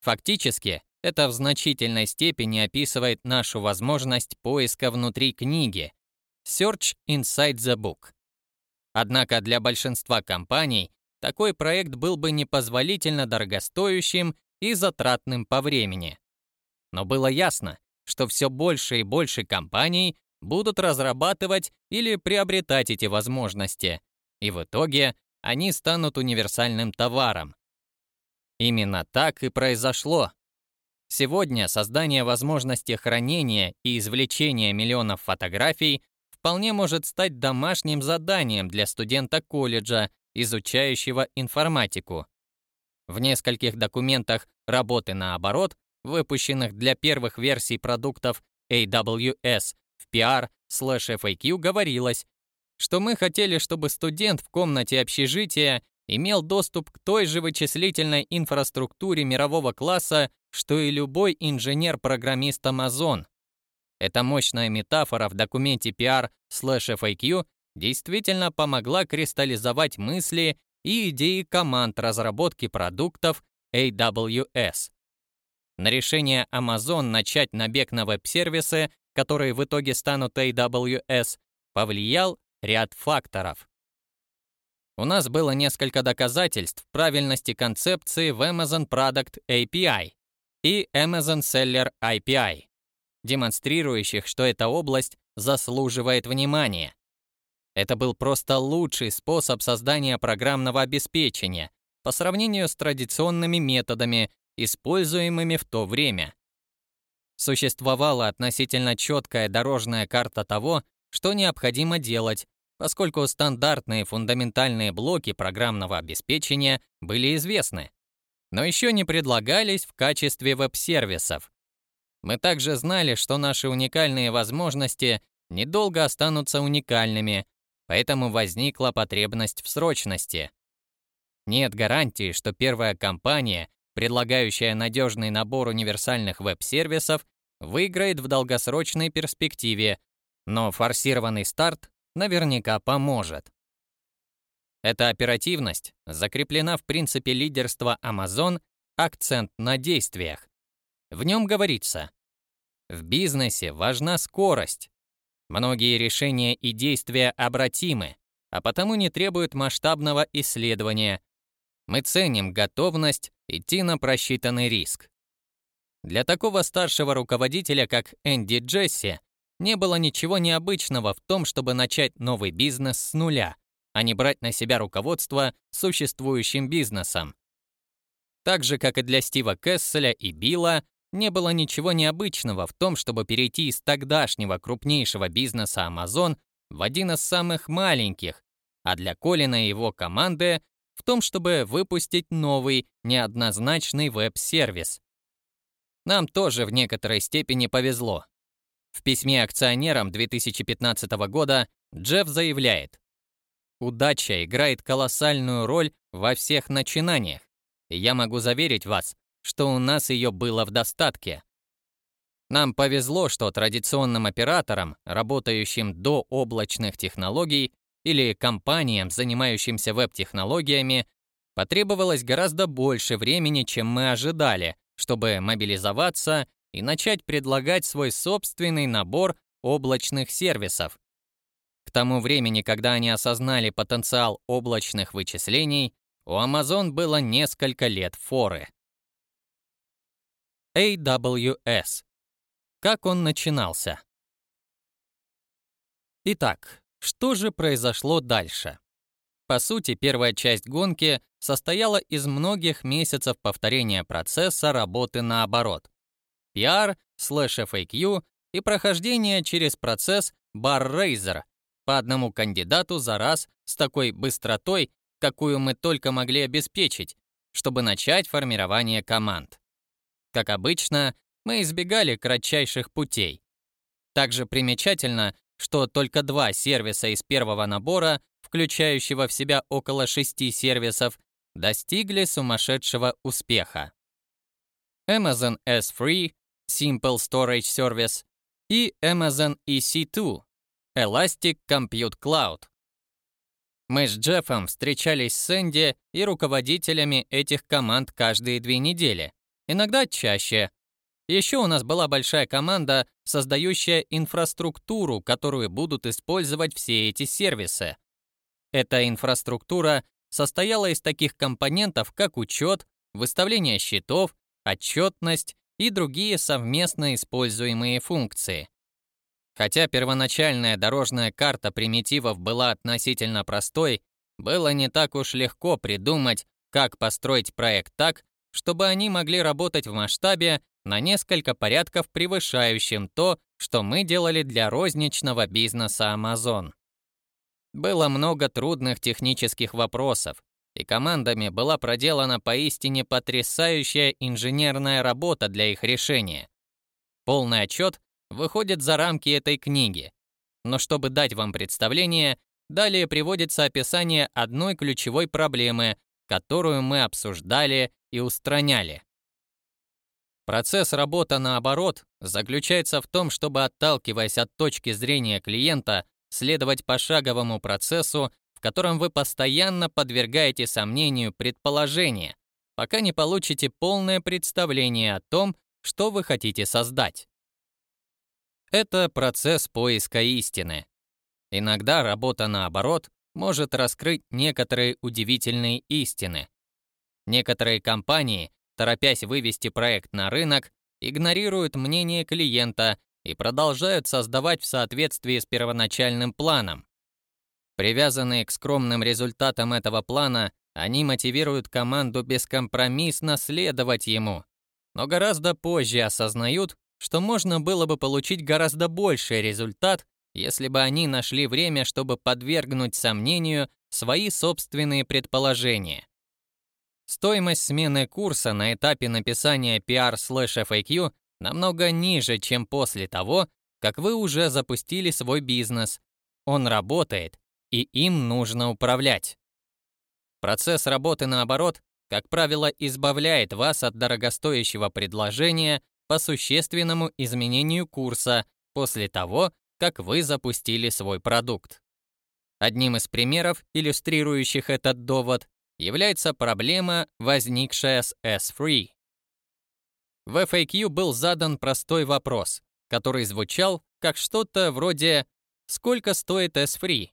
Фактически, это в значительной степени описывает нашу возможность поиска внутри книги Search Inside the Book. Однако для большинства компаний такой проект был бы непозволительно дорогостоящим и затратным по времени. Но было ясно, что все больше и больше компаний будут разрабатывать или приобретать эти возможности, и в итоге они станут универсальным товаром. Именно так и произошло. Сегодня создание возможности хранения и извлечения миллионов фотографий вполне может стать домашним заданием для студента колледжа изучающего информатику. В нескольких документах работы наоборот, выпущенных для первых версий продуктов AWS в PR/FAQ говорилось, что мы хотели, чтобы студент в комнате общежития имел доступ к той же вычислительной инфраструктуре мирового класса, что и любой инженер-программист Amazon. Эта мощная метафора в документе PR/FAQ действительно помогла кристаллизовать мысли и идеи команд разработки продуктов AWS. На решение Amazon начать набег на веб-сервисы, которые в итоге станут AWS, повлиял ряд факторов. У нас было несколько доказательств правильности концепции в Amazon Product API и Amazon Seller API, демонстрирующих, что эта область заслуживает внимания. Это был просто лучший способ создания программного обеспечения по сравнению с традиционными методами, используемыми в то время. Существовала относительно четкая дорожная карта того, что необходимо делать, поскольку стандартные фундаментальные блоки программного обеспечения были известны, но еще не предлагались в качестве веб-сервисов. Мы также знали, что наши уникальные возможности недолго останутся уникальными, поэтому возникла потребность в срочности. Нет гарантии, что первая компания, предлагающая надежный набор универсальных веб-сервисов, выиграет в долгосрочной перспективе, но форсированный старт наверняка поможет. Эта оперативность закреплена в принципе лидерства Amazon акцент на действиях. В нем говорится, в бизнесе важна скорость. Многие решения и действия обратимы, а потому не требуют масштабного исследования. Мы ценим готовность идти на просчитанный риск. Для такого старшего руководителя, как Энди Джесси, не было ничего необычного в том, чтобы начать новый бизнес с нуля, а не брать на себя руководство существующим бизнесом. Так же, как и для Стива Кесселя и Билла, не было ничего необычного в том, чтобы перейти из тогдашнего крупнейшего бизнеса Amazon в один из самых маленьких, а для Колина и его команды в том, чтобы выпустить новый, неоднозначный веб-сервис. Нам тоже в некоторой степени повезло. В письме акционерам 2015 года Джефф заявляет, «Удача играет колоссальную роль во всех начинаниях, я могу заверить вас, что у нас ее было в достатке. Нам повезло, что традиционным операторам, работающим до облачных технологий, или компаниям, занимающимся веб-технологиями, потребовалось гораздо больше времени, чем мы ожидали, чтобы мобилизоваться и начать предлагать свой собственный набор облачных сервисов. К тому времени, когда они осознали потенциал облачных вычислений, у Amazon было несколько лет форы. AWS. Как он начинался? Итак, что же произошло дальше? По сути, первая часть гонки состояла из многих месяцев повторения процесса работы наоборот. PR, слэш FAQ и прохождение через процесс bar-raiser по одному кандидату за раз с такой быстротой, какую мы только могли обеспечить, чтобы начать формирование команд. Как обычно, мы избегали кратчайших путей. Также примечательно, что только два сервиса из первого набора, включающего в себя около шести сервисов, достигли сумасшедшего успеха. Amazon S3 Simple Storage Service и Amazon EC2 Elastic Compute Cloud. Мы с Джеффом встречались с Энди и руководителями этих команд каждые две недели, иногда чаще. Еще у нас была большая команда, создающая инфраструктуру, которую будут использовать все эти сервисы. Эта инфраструктура состояла из таких компонентов, как учет, выставление счетов, отчетность и другие совместно используемые функции. Хотя первоначальная дорожная карта примитивов была относительно простой, было не так уж легко придумать, как построить проект так, чтобы они могли работать в масштабе на несколько порядков превышающем то, что мы делали для розничного бизнеса Amazon. Было много трудных технических вопросов, и командами была проделана поистине потрясающая инженерная работа для их решения. Полный отчет выходит за рамки этой книги, но чтобы дать вам представление, далее приводится описание одной ключевой проблемы, которую мы обсуждали и устраняли. Процесс работы наоборот заключается в том, чтобы, отталкиваясь от точки зрения клиента, следовать пошаговому процессу в котором вы постоянно подвергаете сомнению предположения, пока не получите полное представление о том, что вы хотите создать. Это процесс поиска истины. Иногда работа наоборот может раскрыть некоторые удивительные истины. Некоторые компании, торопясь вывести проект на рынок, игнорируют мнение клиента и продолжают создавать в соответствии с первоначальным планом. Привязанные к скромным результатам этого плана, они мотивируют команду бескомпромиссно следовать ему, но гораздо позже осознают, что можно было бы получить гораздо больший результат, если бы они нашли время, чтобы подвергнуть сомнению свои собственные предположения. Стоимость смены курса на этапе написания PR/FAQ намного ниже, чем после того, как вы уже запустили свой бизнес. Он работает, и им нужно управлять. Процесс работы наоборот, как правило, избавляет вас от дорогостоящего предложения по существенному изменению курса после того, как вы запустили свой продукт. Одним из примеров, иллюстрирующих этот довод, является проблема, возникшая с S-Free. В FAQ был задан простой вопрос, который звучал как что-то вроде «Сколько стоит S-Free?».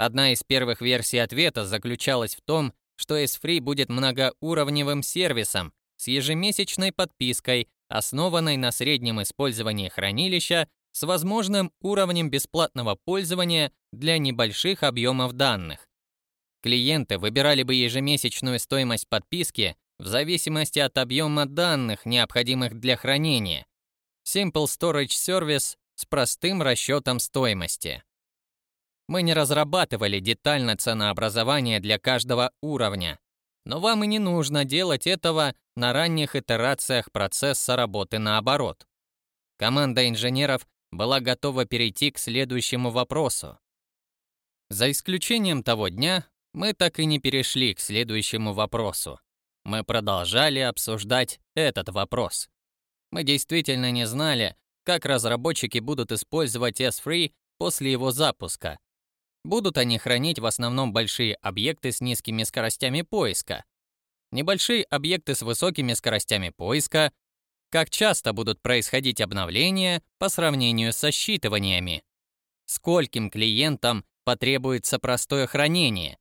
Одна из первых версий ответа заключалась в том, что S-Free будет многоуровневым сервисом с ежемесячной подпиской, основанной на среднем использовании хранилища с возможным уровнем бесплатного пользования для небольших объемов данных. Клиенты выбирали бы ежемесячную стоимость подписки в зависимости от объема данных, необходимых для хранения. Simple Storage Service с простым расчетом стоимости. Мы не разрабатывали детально ценообразование для каждого уровня, но вам и не нужно делать этого на ранних итерациях процесса работы наоборот. Команда инженеров была готова перейти к следующему вопросу. За исключением того дня, мы так и не перешли к следующему вопросу. Мы продолжали обсуждать этот вопрос. Мы действительно не знали, как разработчики будут использовать S-Free после его запуска. Будут они хранить в основном большие объекты с низкими скоростями поиска, небольшие объекты с высокими скоростями поиска, как часто будут происходить обновления по сравнению со считываниями, скольким клиентам потребуется простое хранение,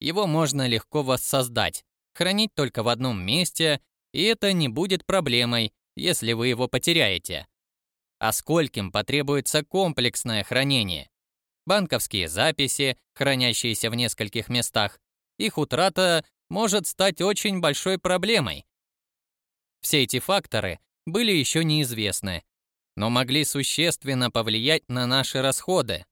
его можно легко воссоздать, хранить только в одном месте, и это не будет проблемой, если вы его потеряете. А скольким потребуется комплексное хранение? Банковские записи, хранящиеся в нескольких местах, их утрата может стать очень большой проблемой. Все эти факторы были еще неизвестны, но могли существенно повлиять на наши расходы.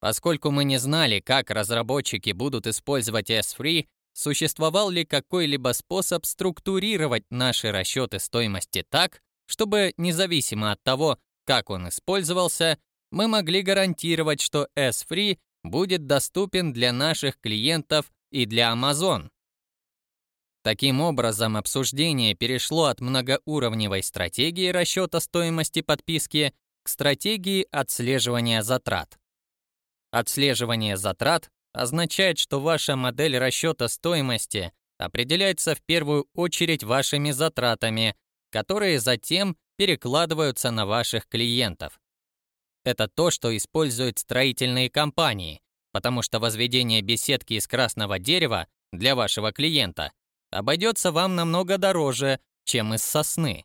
Поскольку мы не знали, как разработчики будут использовать S-Free, существовал ли какой-либо способ структурировать наши расчеты стоимости так, чтобы независимо от того, как он использовался, мы могли гарантировать, что S-Free будет доступен для наших клиентов и для Amazon. Таким образом, обсуждение перешло от многоуровневой стратегии расчета стоимости подписки к стратегии отслеживания затрат. Отслеживание затрат означает, что ваша модель расчета стоимости определяется в первую очередь вашими затратами, которые затем перекладываются на ваших клиентов. Это то, что используют строительные компании, потому что возведение беседки из красного дерева для вашего клиента обойдется вам намного дороже, чем из сосны.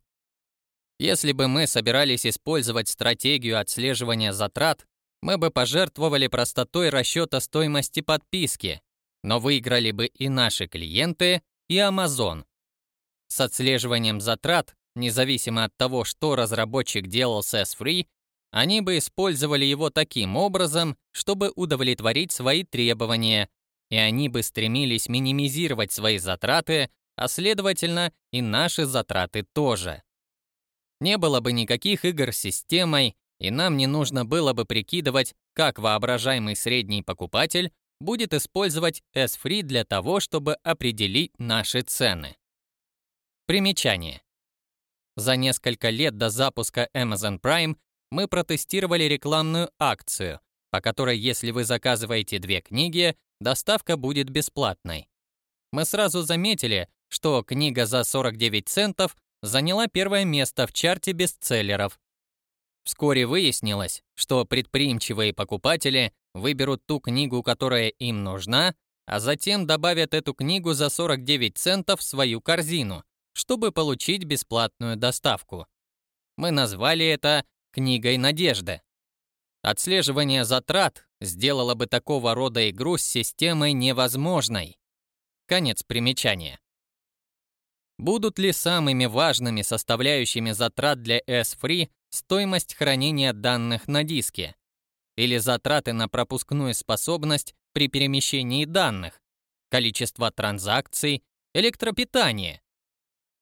Если бы мы собирались использовать стратегию отслеживания затрат, мы бы пожертвовали простотой расчета стоимости подписки, но выиграли бы и наши клиенты, и Amazon. С отслеживанием затрат, независимо от того, что разработчик делал с S-Free, они бы использовали его таким образом, чтобы удовлетворить свои требования, и они бы стремились минимизировать свои затраты, а следовательно и наши затраты тоже. Не было бы никаких игр с системой, и нам не нужно было бы прикидывать, как воображаемый средний покупатель будет использовать S-Free для того, чтобы определить наши цены. Примечание. За несколько лет до запуска Amazon Prime мы протестировали рекламную акцию, по которой, если вы заказываете две книги, доставка будет бесплатной. Мы сразу заметили, что книга за 49 центов заняла первое место в чарте бестселлеров, Вскоре выяснилось, что предприимчивые покупатели выберут ту книгу, которая им нужна, а затем добавят эту книгу за 49 центов в свою корзину, чтобы получить бесплатную доставку. Мы назвали это «книгой надежды». Отслеживание затрат сделало бы такого рода игру с системой невозможной. Конец примечания. будут ли самыми важными составляющими затрат для S-Free стоимость хранения данных на диске или затраты на пропускную способность при перемещении данных, количество транзакций, электропитание.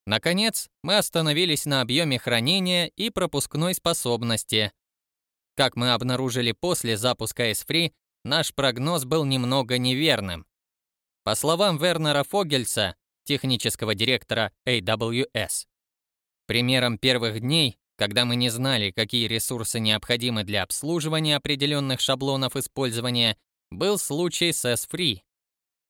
Наконец, мы остановились на объеме хранения и пропускной способности. Как мы обнаружили после запуска S-Free, наш прогноз был немного неверным. По словам Вернера Фогельса, технического директора AWS, примером первых дней, когда мы не знали, какие ресурсы необходимы для обслуживания определенных шаблонов использования, был случай с S-Free.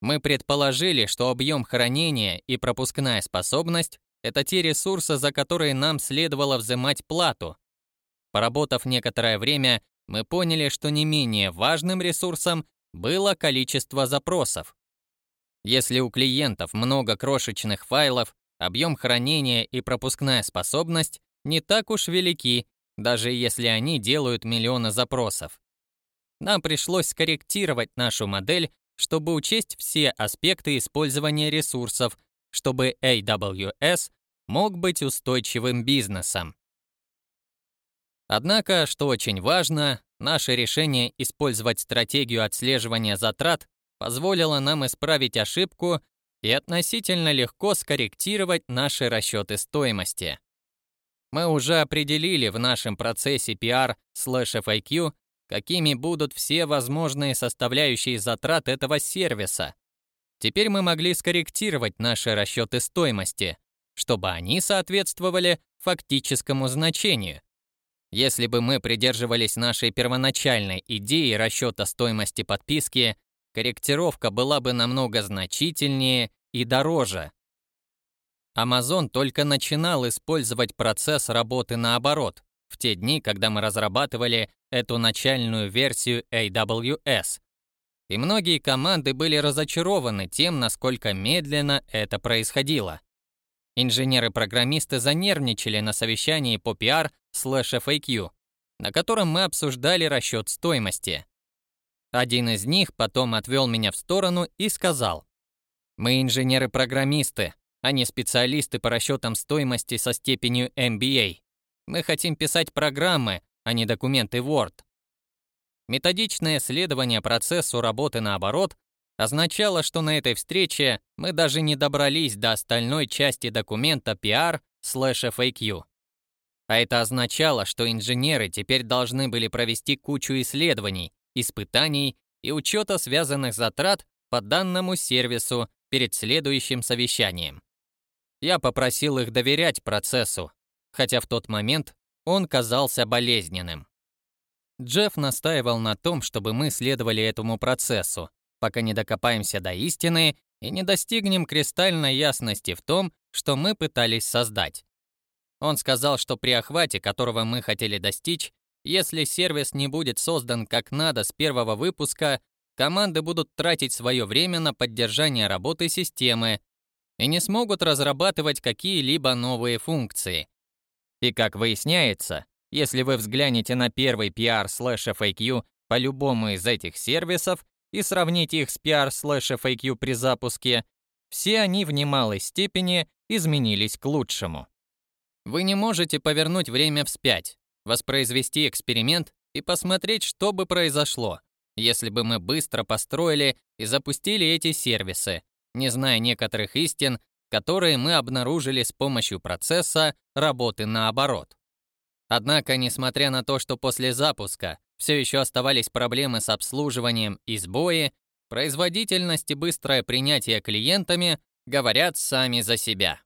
Мы предположили, что объем хранения и пропускная способность — это те ресурсы, за которые нам следовало взимать плату. Поработав некоторое время, мы поняли, что не менее важным ресурсом было количество запросов. Если у клиентов много крошечных файлов, объем хранения и пропускная способность не так уж велики, даже если они делают миллионы запросов. Нам пришлось скорректировать нашу модель, чтобы учесть все аспекты использования ресурсов, чтобы AWS мог быть устойчивым бизнесом. Однако, что очень важно, наше решение использовать стратегию отслеживания затрат позволило нам исправить ошибку и относительно легко скорректировать наши расчеты стоимости. Мы уже определили в нашем процессе PR/FAQ какими будут все возможные составляющие затрат этого сервиса. Теперь мы могли скорректировать наши расчеты стоимости, чтобы они соответствовали фактическому значению. Если бы мы придерживались нашей первоначальной идеи расчета стоимости подписки, корректировка была бы намного значительнее и дороже. Amazon только начинал использовать процесс работы наоборот, в те дни, когда мы разрабатывали эту начальную версию AWS. И многие команды были разочарованы тем, насколько медленно это происходило. Инженеры-программисты занервничали на совещании по PR/FAQ, на котором мы обсуждали расчет стоимости. Один из них потом отвел меня в сторону и сказал, «Мы инженеры-программисты, а не специалисты по расчетам стоимости со степенью MBA. Мы хотим писать программы, а не документы Word. Методичное следование процессу работы наоборот означало, что на этой встрече мы даже не добрались до остальной части документа PR/FAQ. А это означало, что инженеры теперь должны были провести кучу исследований, испытаний и учета связанных затрат по данному сервису перед следующим совещанием. Я попросил их доверять процессу, хотя в тот момент он казался болезненным. Джефф настаивал на том, чтобы мы следовали этому процессу, пока не докопаемся до истины и не достигнем кристальной ясности в том, что мы пытались создать. Он сказал, что при охвате, которого мы хотели достичь, если сервис не будет создан как надо с первого выпуска, команды будут тратить свое время на поддержание работы системы и не смогут разрабатывать какие-либо новые функции. И как выясняется, если вы взглянете на первый PR/FAQ по любому из этих сервисов и сравните их с PR/FAQ при запуске, все они в немалой степени изменились к лучшему. Вы не можете повернуть время вспять, воспроизвести эксперимент и посмотреть, что бы произошло, если бы мы быстро построили и запустили эти сервисы, не зная некоторых истин которые мы обнаружили с помощью процесса работы наоборот. Однако, несмотря на то, что после запуска все еще оставались проблемы с обслуживанием и сбои, производительность и быстрое принятие клиентами говорят сами за себя.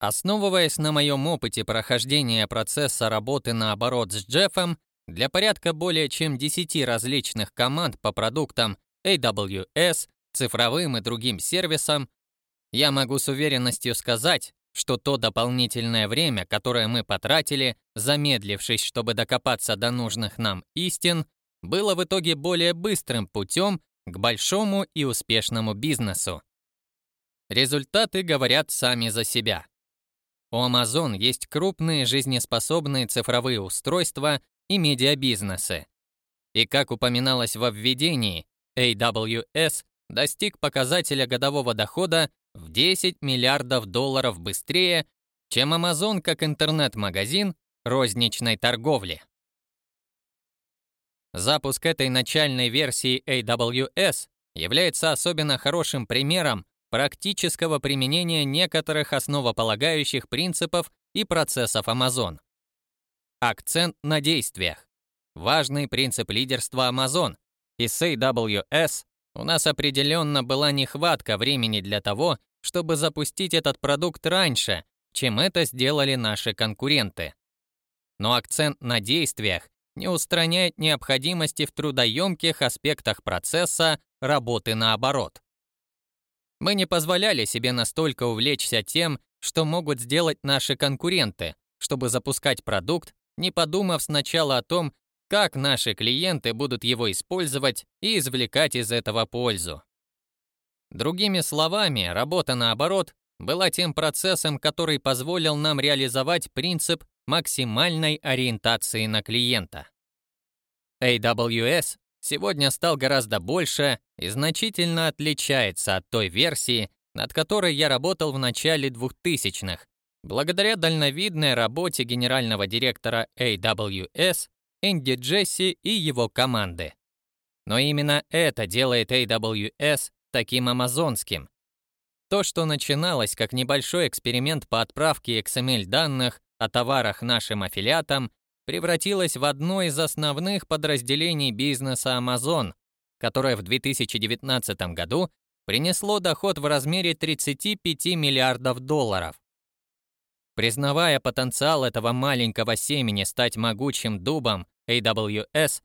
Основываясь на моем опыте прохождения процесса работы наоборот с Джеффом, для порядка более чем 10 различных команд по продуктам AWS, цифровым и другим сервисам, я могу с уверенностью сказать, что то дополнительное время, которое мы потратили, замедлившись, чтобы докопаться до нужных нам истин, было в итоге более быстрым путем к большому и успешному бизнесу. Результаты говорят сами за себя. У Amazon есть крупные жизнеспособные цифровые устройства и медиабизнесы. И как упоминалось во введении, AWS достиг показателя годового дохода в 10 миллиардов долларов быстрее, чем Amazon как интернет-магазин розничной торговли. Запуск этой начальной версии AWS является особенно хорошим примером практического применения некоторых основополагающих принципов и процессов Amazon. Акцент на действиях. Важный принцип лидерства Amazon. И с AWS у нас определенно была нехватка времени для того, чтобы запустить этот продукт раньше, чем это сделали наши конкуренты. Но акцент на действиях не устраняет необходимости в трудоемких аспектах процесса работы наоборот. Мы не позволяли себе настолько увлечься тем, что могут сделать наши конкуренты, чтобы запускать продукт, не подумав сначала о том, как наши клиенты будут его использовать и извлекать из этого пользу. Другими словами, работа наоборот была тем процессом, который позволил нам реализовать принцип максимальной ориентации на клиента. AWS сегодня стал гораздо больше и значительно отличается от той версии, над которой я работал в начале 2000-х, благодаря дальновидной работе генерального директора AWS Энди Джесси и его команды. Но именно это делает AWS таким амазонским. То, что начиналось как небольшой эксперимент по отправке XML данных о товарах нашим аффилиатам, превратилось в одно из основных подразделений бизнеса Amazon, которое в 2019 году принесло доход в размере 35 миллиардов долларов. Признавая потенциал этого маленького семени стать могучим дубом AWS,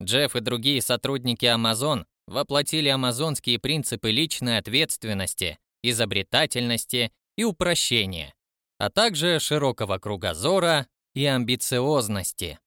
Джефф и другие сотрудники Amazon воплотили амазонские принципы личной ответственности, изобретательности и упрощения, а также широкого кругозора и амбициозности.